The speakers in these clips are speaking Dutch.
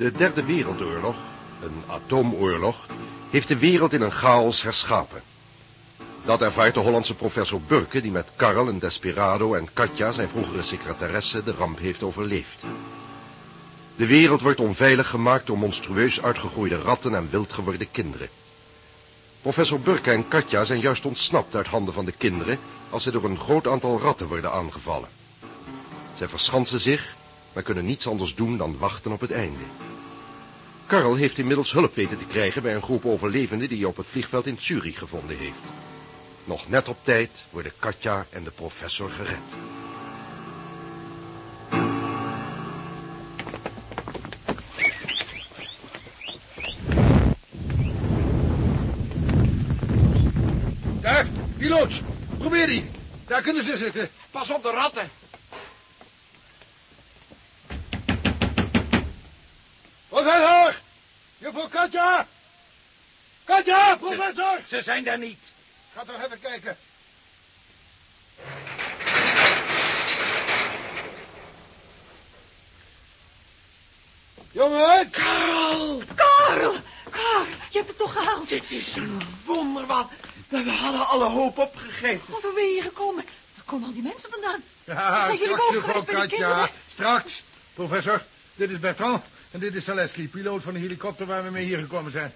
De derde wereldoorlog, een atoomoorlog, heeft de wereld in een chaos herschapen. Dat ervaart de Hollandse professor Burke, die met Karl, een desperado, en Katja, zijn vroegere secretaresse, de ramp heeft overleefd. De wereld wordt onveilig gemaakt door monstrueus uitgegroeide ratten en wild geworden kinderen. Professor Burke en Katja zijn juist ontsnapt uit handen van de kinderen als ze door een groot aantal ratten worden aangevallen. Zij verschansen zich, maar kunnen niets anders doen dan wachten op het einde. Karl heeft inmiddels hulp weten te krijgen bij een groep overlevenden die hij op het vliegveld in Zurich gevonden heeft. Nog net op tijd worden Katja en de professor gered. Daar, die loods. Probeer die. Daar kunnen ze zitten. Pas op de ratten. Professor! Juffrouw Katja! Katja, professor! Ze zijn daar niet. Ga toch even kijken. Jongens! Karl! Karl! Karl, je hebt het toch gehaald? Dit is een wonder, wat. We hadden alle hoop opgegeven. God, hoe ben je hier gekomen? Waar komen al die mensen vandaan? Ja, Zijn jullie straks, boven geweest bij kinderen? Straks. Professor, dit is Bertrand. En dit is Zaleski, piloot van de helikopter waar we mee hier gekomen zijn.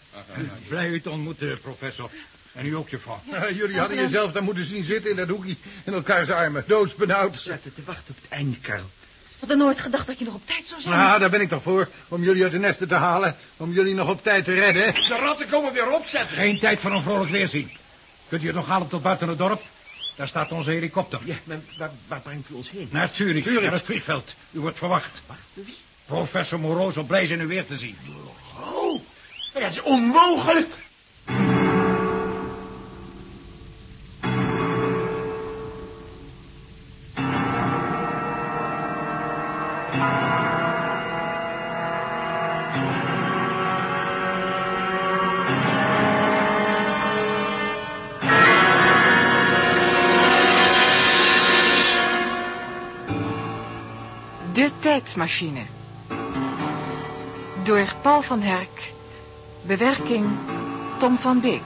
Blij u te ontmoeten, professor. En u ook, juffrouw. Jullie hadden jezelf daar moeten zien zitten in dat hoekje in elkaars armen. Doodsbenauwd. Zaten te wachten op het einde, Karl. Ik had er nooit gedacht dat je nog op tijd zou zijn. Nou, daar ben ik toch voor. Om jullie uit de nesten te halen. Om jullie nog op tijd te redden. De ratten komen weer opzetten. Geen tijd voor een vrolijk weerzien. Kunt u het nog halen tot buiten het dorp? Daar staat onze helikopter. Ja, maar waar, waar brengt u ons heen? Naar Zurich, Zurich. naar het vliegveld. U wordt verwacht. Wacht, wie? Professor Moreau zal blij zijn u weer te zien. Oh, dat is onmogelijk. De tijdmachine. Door Paul van Herk. Bewerking Tom van Beek.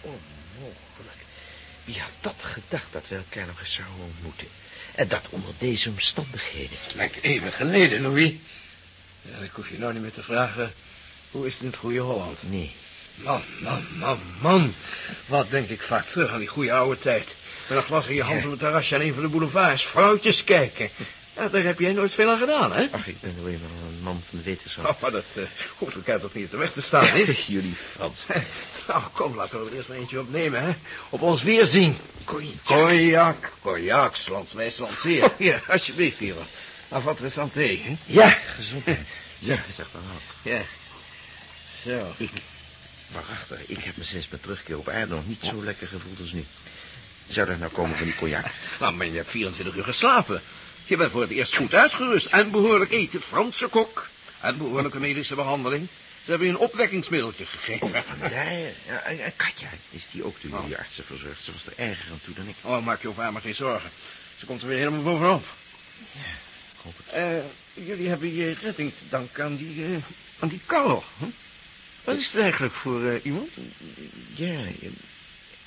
Onmogelijk. Wie had dat gedacht dat we elkaar nog eens zouden ontmoeten? En dat onder deze omstandigheden. Lijkt even geleden, Louis. Ja, ik hoef je nou niet meer te vragen... hoe is het in het goede Holland? Nee. Man, man, man, man. Wat denk ik vaak terug aan die goede oude tijd. Met een glas in je hand op het terrasje aan een van de boulevards. Vrouwtjes kijken. Ja, daar heb jij nooit veel aan gedaan, hè? Ach, ik ben nou eenmaal een man van de wetenschap. Oh, maar dat uh, hoeft elkaar toch niet op de weg te staan, hè? Jullie Frans. Nou, kom, laten we er eerst maar eentje opnemen, hè? Op ons weerzien. Cognac. Cognac, cognac, landswijs lanceer. Oh, ja, alsjeblieft, Pierre. Nou, wat we thee, hè? Ja, gezondheid. Zeg, zeg dan ook. Ja. Zo. Ik, waarachtig, ik heb me sinds mijn terugkeer op aarde nog niet zo lekker gevoeld als nu. Zou dat nou komen van die cognac? Nou, maar je hebt 24 uur geslapen. Je bent voor het eerst goed uitgerust en behoorlijk eten. Franse kok en behoorlijke medische behandeling. Ze hebben je een opwekkingsmiddeltje gegeven. Vandaar. Ja, en, Katja, is die ook door jullie artsen verzorgd? Ze was er erger aan toe dan ik. Oh, maak je over haar maar geen zorgen. Ze komt er weer helemaal bovenop. Ja, ik hoop het. Eh, jullie hebben je redding te danken aan die, eh, aan die Karl. Hm? Wat is het eigenlijk voor eh, iemand? Ja,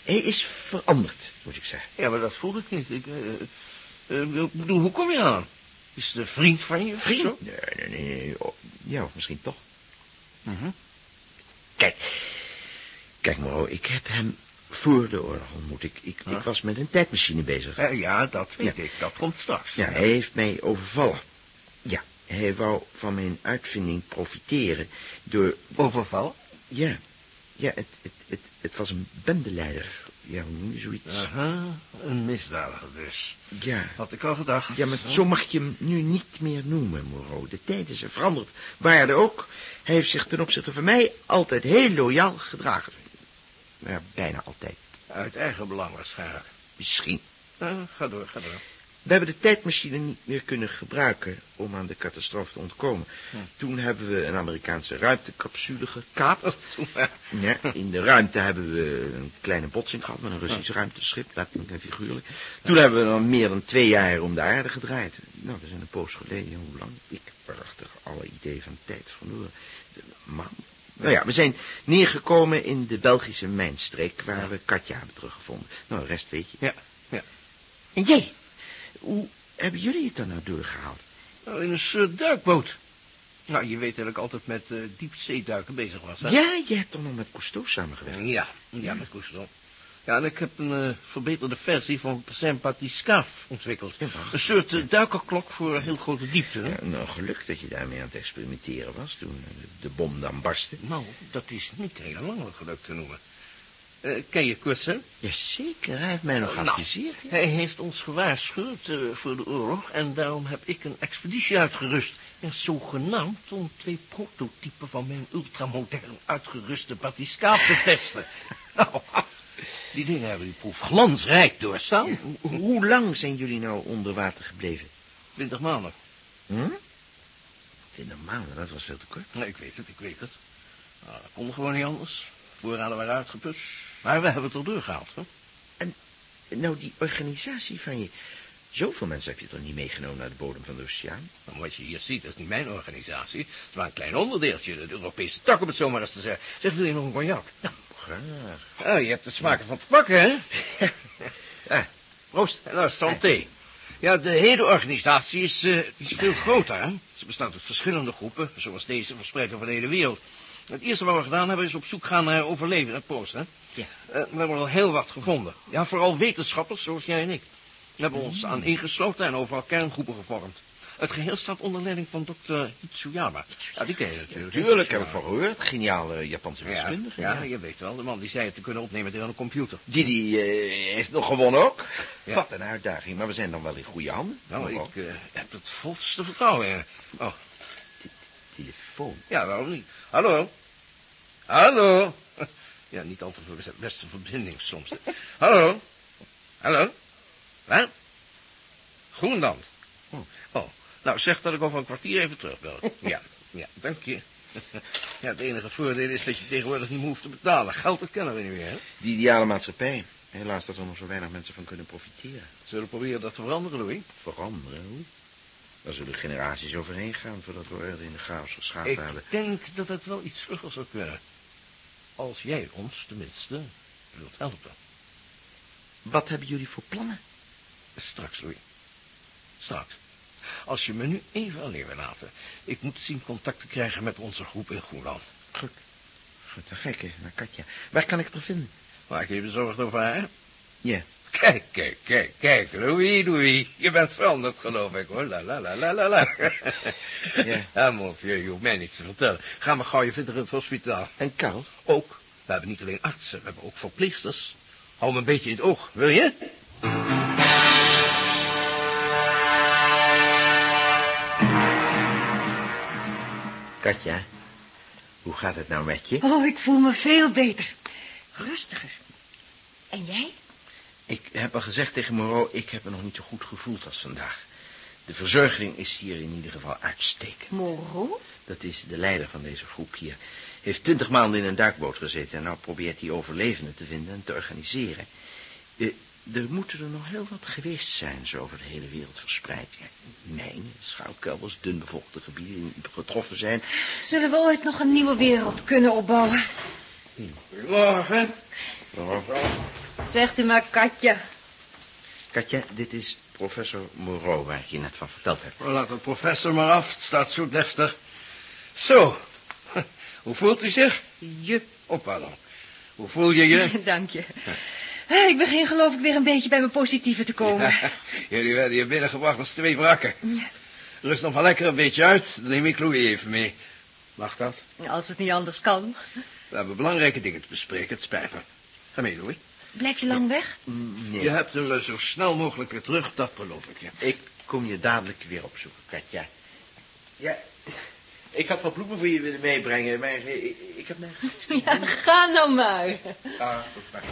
hij is veranderd, moet ik zeggen. Ja, maar dat voel ik niet. Ik, eh, eh, bedoel, hoe kom je aan? Is het een vriend van je? of Vriend? zo? Nee, nee, nee. nee. Oh, ja, of misschien toch. Mhm. Kijk, kijk Moro, ik heb hem voor de oorlog ontmoet. Ik, ik, ik was met een tijdmachine bezig. Ja, dat weet Ja. ik. Dat komt straks. Ja, hij heeft mij overvallen. Ja, hij wou van mijn uitvinding profiteren door... Overval? Ja, ja het, het, het, het was een bendeleider. Ja, hoe noem je zoiets? Aha, een misdadiger dus. Ja. Had ik al gedacht. Ja, maar zo mag je hem nu niet meer noemen, Moreau. De tijden zijn veranderd. Waarde ook. Hij heeft zich ten opzichte van mij altijd heel loyaal gedragen. Ja, bijna altijd. Uit eigen belang waarschijnlijk. Misschien. Ja, ga door, ga door. We hebben de tijdmachine niet meer kunnen gebruiken om aan de catastrofe te ontkomen. Toen hebben we een Amerikaanse ruimtecapsule gekaapt. Ja, in de ruimte hebben we een kleine botsing gehad met een Russisch ruimteschip, letterlijk en figuurlijk. Toen hebben we dan meer dan twee jaar om de aarde gedraaid. Nou, dat is een poos geleden. Hoe lang? Ik prachtig alle idee van tijd verloren. De man. Nou ja, we zijn neergekomen in de Belgische mijnstreek waar we Katja hebben teruggevonden. Nou, de rest weet je. Ja, ja. En jij? Hoe hebben jullie het dan nou doorgehaald? Nou, in een soort duikboot. Nou, je weet dat ik altijd met uh, diepzeeduiken bezig was, hè? Ja, je hebt toch nog met Cousteau samengewerkt? Ja, ja, met Cousteau. Ja, en ik heb een uh, verbeterde versie van Saint-Batiscaf ontwikkeld. Ja, een soort uh, duikerklok voor heel grote diepte. hè? Ja, nou, geluk dat je daarmee aan het experimenteren was toen de bom dan barstte. Nou, dat is niet helemaal geluk te noemen. Eh, ken je Kussen? Jazeker, hij heeft mij nog Nou, geadviseerd. ja. Hij heeft ons gewaarschuwd eh, voor de oorlog en daarom heb ik een expeditie uitgerust. En zogenaamd om twee prototypen van mijn ultramodern uitgeruste batiscaaf te testen. nou, die dingen hebben die proef glansrijk doorstaan. Ho- Hoe lang zijn jullie nou onder water gebleven? Twintig maanden. Hm? Twintig maanden, dat was veel te kort. Nee, ik weet het, ik weet het. Nou, dat kon gewoon niet anders. Voorraden waren uitgeput. Maar we hebben het er doorgehaald, hè? Nou, die organisatie van je... Zoveel mensen heb je toch niet meegenomen naar de bodem van de oceaan? Nou, wat je hier ziet, dat is niet mijn organisatie. Het is maar een klein onderdeeltje, de Europese tak, om het zo maar eens te zeggen. Zeg, wil je nog een cognac? Graag. Ah, je hebt de smaken van te pakken, hè? Ah, Proost. Nou, santé. Ja, de hele organisatie is, eh, is veel groter, hè? Ze bestaat uit verschillende groepen, zoals deze, verspreid over de hele wereld. Het eerste wat we gedaan hebben is op zoek gaan naar overleven en post, hè? Ja. Eh, we hebben al heel wat gevonden. Ja, vooral wetenschappers, zoals jij en ik. We hebben ons aan ingesloten en overal kerngroepen gevormd. Het geheel staat onder leiding van dokter Hitsuyama. Ja, die ken je natuurlijk. Tuurlijk, heb ik van gehoord. Geniale Japanse Ja, wiskundige. ja, je weet wel, de man die zei het te kunnen opnemen tegen een computer. Die, die eh, heeft nog gewonnen ook. Ja. Wat een uitdaging, maar we zijn dan wel in goede handen. Nou, ik eh, heb het volste vertrouwen in. Oh, Telefoon. ja, waarom niet? Hallo? Hallo? Ja, niet al te veel beste verbinding soms. Hallo? Hallo? Wat? Groenland. Oh. oh, nou zeg dat ik over een kwartier even terugbel. Ja, ja, dank je. Ja, het enige voordeel is dat je tegenwoordig niet meer hoeft te betalen. Geld, dat kennen we niet meer, hè? Die ideale maatschappij. Helaas dat er nog zo weinig mensen van kunnen profiteren. Zullen we proberen dat te veranderen, Louis? Veranderen, hoe? Daar zullen generaties overheen gaan voordat we orde in de chaos geschapen Ik hebben. denk dat het wel iets vlugger zou kunnen. Als jij ons tenminste wilt helpen. Wat hebben jullie voor plannen? Straks, Louis. Straks. Als je me nu even alleen wil laten. Ik moet zien contact te krijgen met onze groep in Groenland. Goed. Goed, dan ga ik even naar Katja. Waar kan ik het er vinden? Maak je je bezorgd over haar? Ja. Kijk, kijk, kijk, kijk. Louis, Louis. Je bent veranderd, geloof ik, hoor. La, la, la, la, la, la. Ja. Ja, mon vieux, je hoeft mij niets te vertellen. Ga maar gauw je vindt er in het hospitaal. En Karl? Ook. We hebben niet alleen artsen, we hebben ook verpleegsters. Hou me een beetje in het oog, wil je? Katja, hoe gaat het nou met je? Oh, ik voel me veel beter. Rustiger. En jij? Ik heb al gezegd tegen Moreau, ik heb me nog niet zo goed gevoeld als vandaag. De verzorging is hier in ieder geval uitstekend. Moreau? Dat is de leider van deze groep hier. Heeft twintig maanden in een duikboot gezeten en nou probeert hij overlevenden te vinden en te organiseren. Eh, er moeten er nog heel wat geweest zijn, zo over de hele wereld verspreid. Ja, mijnen, schuilkelders, dunbevolkte gebieden die getroffen zijn. Zullen we ooit nog een nieuwe wereld kunnen opbouwen? Goedemorgen. Zegt u maar, Katja. Katja, dit is professor Moreau, waar ik je net van verteld heb. Oh, Laat de professor maar af, het staat zo deftig. Zo, hoe voelt u zich? Je. Oppa dan. Hoe voel je je? Dank je. Ik begin geloof ik weer een beetje bij mijn positieve te komen. Jullie werden hier binnengebracht als twee wrakken. Rust nog maar lekker een beetje uit, dan neem ik Louis even mee. Mag dat? Als het niet anders kan. We hebben belangrijke dingen te bespreken, het spijt me. Ga mee, Louis. Blijf je lang weg? Nee. Je hebt hem eh, zo snel mogelijk weer terug, dat beloof ik je. Ik kom je dadelijk weer opzoeken, Katja. Ja, Ik had wat bloemen voor je willen meebrengen, maar eh, ik, ik heb nergens. Ja, ga nou maar. Ah, tot straks.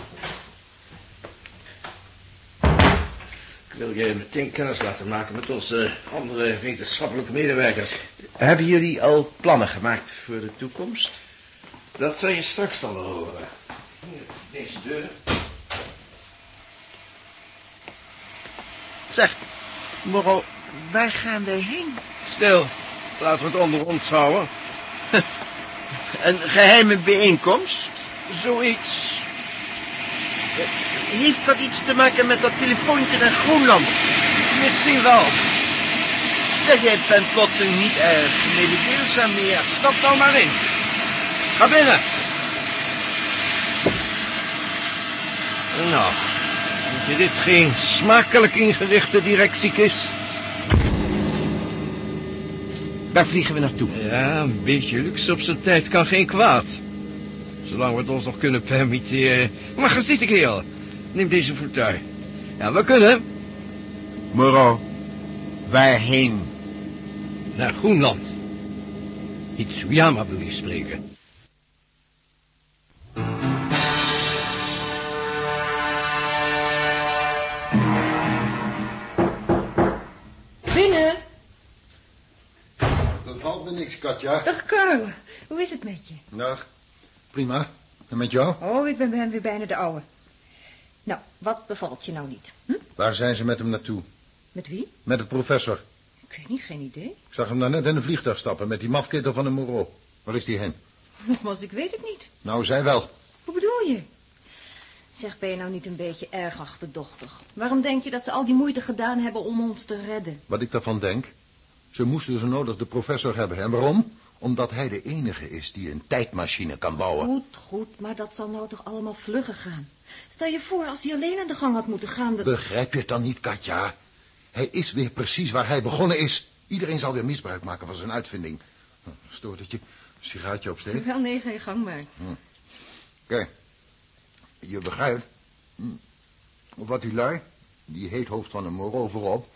Ik wil je meteen kennis laten maken met onze andere wetenschappelijke medewerkers. Hebben jullie al plannen gemaakt voor de toekomst? Dat zal je straks dan horen. Hier, deze deur. Zeg, Moro, waar gaan wij heen? Stil, laten we het onder ons houden. Een geheime bijeenkomst? Zoiets. Heeft dat iets te maken met dat telefoontje naar Groenland? Misschien wel. Zeg, jij bent plotseling niet erg mededeelzaam meer. Stap nou maar in. Ga binnen. Nou, je dit geen smakelijk ingerichte directiekist? Waar vliegen we naartoe? Ja, een beetje luxe op zijn tijd kan geen kwaad. Zolang we het ons nog kunnen permitteren. Maar ga zitten, kerel. Neem deze fauteuil. Ja, we kunnen Moro, waarheen? naar Groenland. Itsuyama wil je spreken. Katja. Dag Karl. Hoe is het met je? Dag. Prima. En met jou? Oh, ik ben, ben weer bijna de oude. Nou, wat bevalt je nou niet? Hm? Waar zijn ze met hem naartoe? Met wie? Met de professor. Ik weet niet, geen idee. Ik zag hem daarnet in een vliegtuig stappen met die mafketel van een Moreau. Waar is die heen? Nogmaals, ik weet het niet. Nou, zij wel. Hoe bedoel je? Zeg, ben je nou niet een beetje erg achterdochtig? Waarom denk je dat ze al die moeite gedaan hebben om ons te redden? Wat ik daarvan denk? Ze moesten zo nodig de professor hebben. En waarom? Omdat hij de enige is die een tijdmachine kan bouwen. Goed, goed, maar dat zal nou toch allemaal vlugger gaan. Stel je voor als hij alleen aan de gang had moeten gaan. Begrijp je het dan niet, Katja? Hij is weer precies waar hij begonnen is. Iedereen zal weer misbruik maken van zijn uitvinding. Hm, Stoort het je? Een sigaartje opsteken? Wel, nee, ga je gang maar. Kijk, je begrijpt. hm, Wat die lui, die heet hoofd van een Moreau voorop.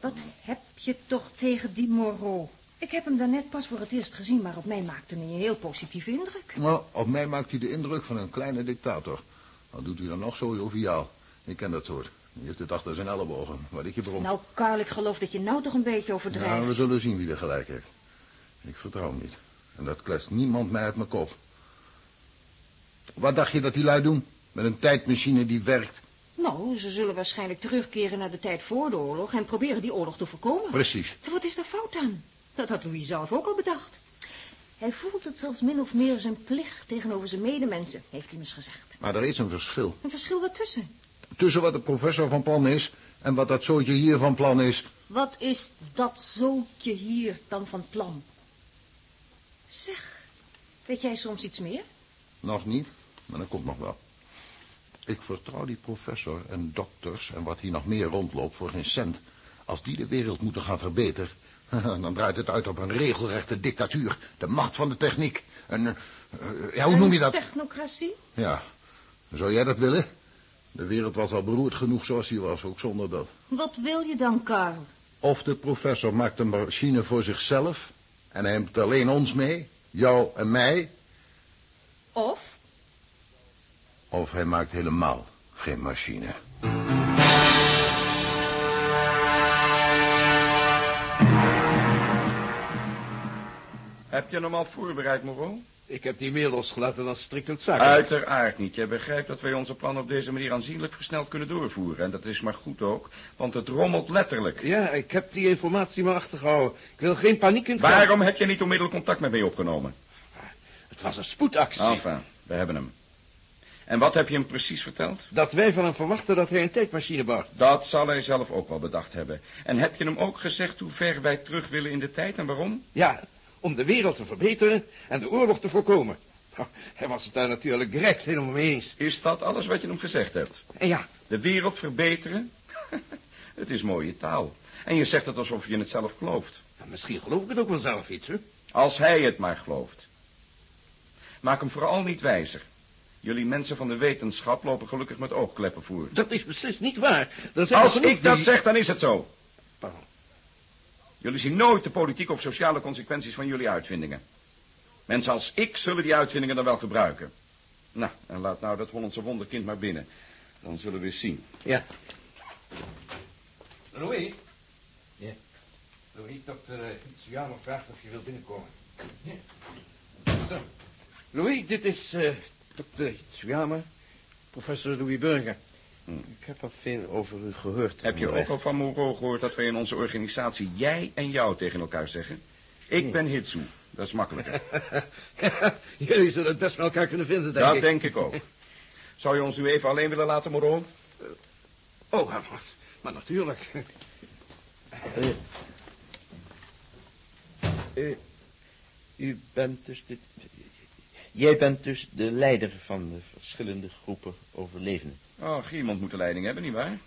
Wat heb je toch tegen die Moreau? Ik heb hem daarnet pas voor het eerst gezien, maar op mij maakte hij een heel positieve indruk. Nou, op mij maakt hij de indruk van een kleine dictator. Wat doet hij dan nog zo joviaal? Ik ken dat soort. Die heeft het achter zijn ellebogen. Wat ik je brom. Nou, Karl, ik geloof dat je nou toch een beetje Ja, overdrijft. we zullen zien wie er gelijk heeft. Ik vertrouw hem niet. En dat klest niemand mij uit mijn kop. Wat dacht je dat die lui doen? Met een tijdmachine die werkt? Nou, ze zullen waarschijnlijk terugkeren naar de tijd voor de oorlog en proberen die oorlog te voorkomen. Precies. Wat is daar fout aan? Dat had Louis zelf ook al bedacht. Hij voelt het zelfs min of meer zijn plicht tegenover zijn medemensen, heeft hij eens gezegd. Maar er is een verschil. Een verschil wat tussen. Tussen wat de professor van plan is en wat dat zootje hier van plan is. Wat is dat zootje hier dan van plan? Zeg, weet jij soms iets meer? Nog niet, maar dat komt nog wel. Ik vertrouw die professor en dokters en wat hier nog meer rondloopt voor geen cent. Als die de wereld moeten gaan verbeteren, dan draait het uit op een regelrechte dictatuur. De macht van de techniek. Een, eh, ja, hoe noem je dat? Technocratie? Ja, zou jij dat willen? De wereld was al beroerd genoeg zoals hij was, ook zonder dat. Wat wil je dan, Karl? Of de professor maakt een machine voor zichzelf en hij neemt alleen ons mee, jou en mij, Of? Of hij maakt helemaal geen machine. Heb je hem al voorbereid, Moreau? Ik heb die mail losgelaten als strikt noodzakelijk. Uiteraard niet. Jij begrijpt dat wij onze plannen op deze manier aanzienlijk versneld kunnen doorvoeren. En dat is maar goed ook, want het rommelt letterlijk. Ja, ik heb die informatie maar achtergehouden. Ik wil geen paniek in het. Waarom heb je niet onmiddellijk contact met mij opgenomen? Het was een spoedactie. Enfin, we hebben hem. En wat heb je hem precies verteld? Dat wij van hem verwachten dat hij een tijdmachine bouwt. Dat zal hij zelf ook wel bedacht hebben. En heb je hem ook gezegd hoe ver wij terug willen in de tijd en waarom? Ja, om de wereld te verbeteren en de oorlog te voorkomen. Nou, hij was het daar natuurlijk direct helemaal mee eens. Is dat alles wat je hem gezegd hebt? En ja, De wereld verbeteren? het is mooie taal. En je zegt het alsof je het zelf gelooft. nou, misschien geloof ik het ook wel zelf iets, hè? Als hij het maar gelooft. Maak hem vooral niet wijzer. Jullie mensen van de wetenschap lopen gelukkig met oogkleppen voor. Dat is beslist niet waar. Zijn Als ik dat die- zeg, dan is het zo. Pardon. Jullie zien nooit de politieke of sociale consequenties van jullie uitvindingen. Mensen als ik zullen die uitvindingen dan wel gebruiken. Nou, en laat nou dat Hollandse wonderkind maar binnen. Dan zullen we eens zien. Ja. Louis? Ja. Louis, dokter Tsuyama vraagt of je wil binnenkomen. Ja. Zo. Louis, dit is uh, dokter Tsuyama, professor Louis Burger. Ik heb al veel over u gehoord. Heb je ook al van Moreau gehoord dat wij in onze organisatie jij en jou tegen elkaar zeggen? Ik ben Hitsu. Dat is makkelijker. Jullie zullen het best met elkaar kunnen vinden, denk dat ik. denk ik ook. Zou je ons nu even alleen willen laten, Moreau? Oh, maar, maar natuurlijk. Uh, uh, u bent dus de... Jij bent dus de leider van de verschillende groepen overlevenden. Oh, iemand moet de leiding hebben, nietwaar?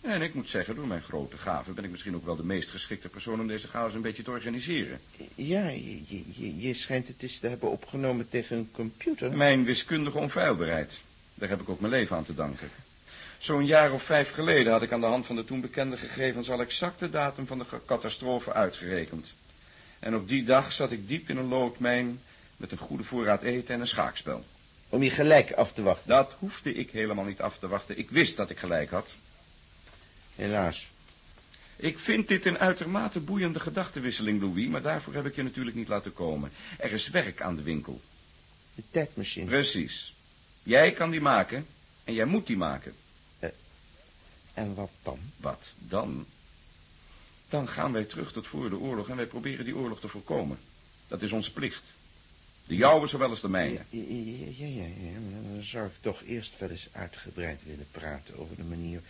En ik moet zeggen, door mijn grote gaven ben ik misschien ook wel de meest geschikte persoon om deze chaos een beetje te organiseren. Ja, je, je, je schijnt het eens te hebben opgenomen tegen een computer. Mijn wiskundige onfeilbaarheid. Daar heb ik ook mijn leven aan te danken. Zo'n jaar of vijf geleden had ik aan de hand van de toen bekende gegevens al exact de datum van de catastrofe uitgerekend. En op die dag zat ik diep in een loodmijn met een goede voorraad eten en een schaakspel. Om je gelijk af te wachten? Dat hoefde ik helemaal niet af te wachten. Ik wist dat ik gelijk had. Helaas. Ik vind dit een uitermate boeiende gedachtenwisseling, Louis, maar daarvoor heb ik je natuurlijk niet laten komen. Er is werk aan de winkel. De tijdmachine. Precies. Jij kan die maken en jij moet die maken. Uh, en wat dan? Wat dan? Dan gaan wij terug tot voor de oorlog en wij proberen die oorlog te voorkomen. Dat is onze plicht. De jouwe zowel als de mijne. Ja, ja, ja, dan zou ik toch eerst wel eens uitgebreid willen praten over de manier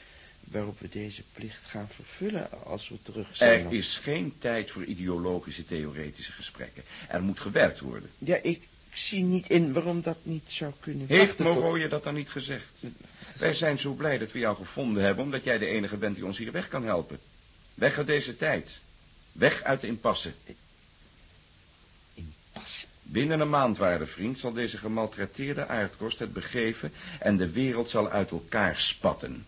waarop we deze plicht gaan vervullen als we terug zijn. Er is geen tijd voor ideologische, theoretische gesprekken. Er moet gewerkt worden. Ja, ik zie niet in waarom dat niet zou kunnen Heeft Moreau je dat dan niet gezegd? Wij zijn zo blij dat we jou gevonden hebben, omdat jij de enige bent die ons hier weg kan helpen. Weg uit deze tijd. Weg uit de impasse. Binnen een maand, waarde vriend, zal deze gemaltreteerde aardkorst het begeven en de wereld zal uit elkaar spatten.